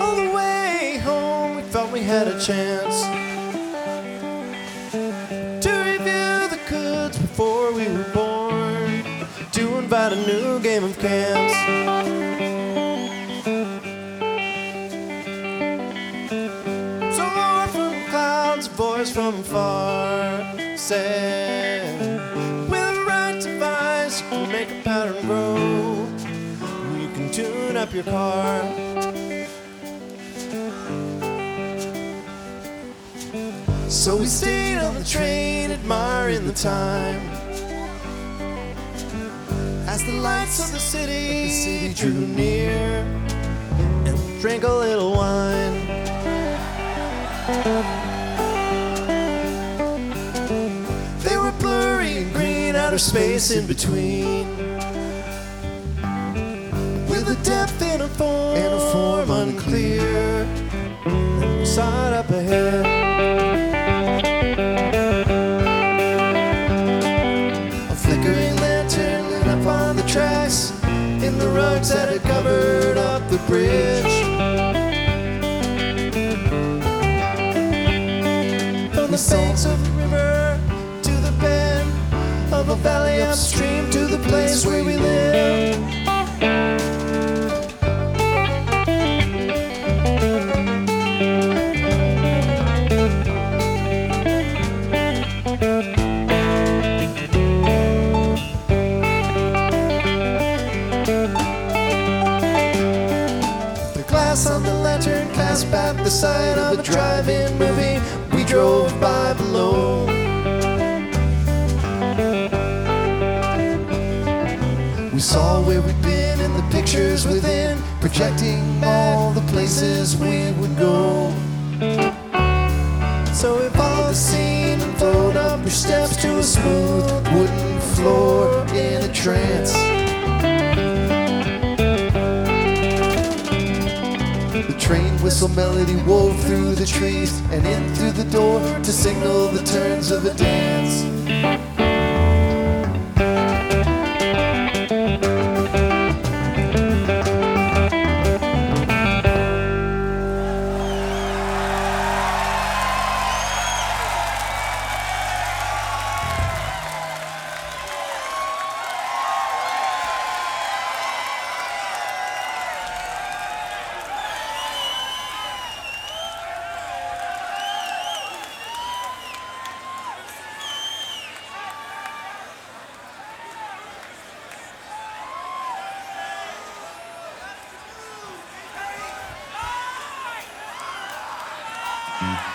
All the way home, we felt we had a chance to review the goods before we were born, to invite a new game of cans. From far said, tune up your car. So we stayed on the train, admiring the time. As the lights of the city, drew near, and drank a little wine. They were blurry and green, outer space in between. And a form, and a form unclear. We up ahead. A flickering lantern lit up on the tracks in the rugs that had covered up the bridge. From the banks of the river to the bend of a valley upstream to the place where we live. The glass on the lantern cast back the sight of a drive-in movie we drove by below. We saw where we'd been and the pictures within, projecting all the places we would go. So we followed the scene and flowed up your steps to a smooth wooden floor in a trance. Whistle melody wove through the trees and in through the door to signal the turns of a dance. Thank